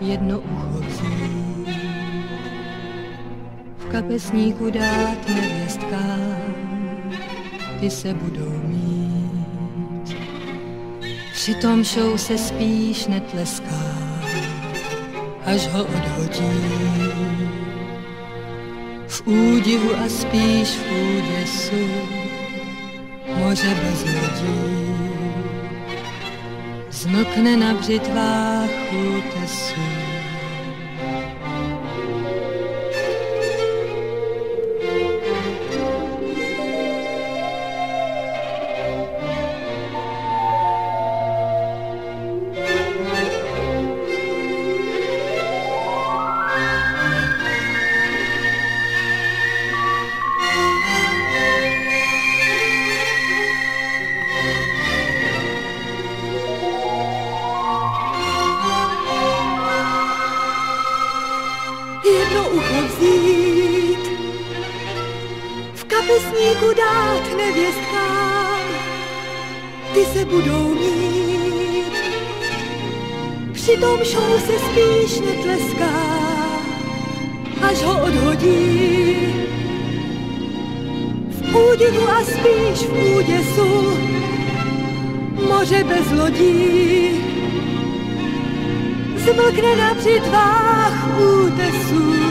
jedno uchozí. V kapesníku dát nevěstka, ty se budou mít. Přitom šou se spíš netleská, až ho odhodí. V údivu a spíš v úděsu, moře bez lidí. Zmlkne na břitvách útesu. kapesníku dát nevěstkám, ty se budou mít. Přitom šou se spíš netleská, až ho odhodí. V údivu a spíš v úděsu, moře bez lodí, smlkne na při tvách útesů.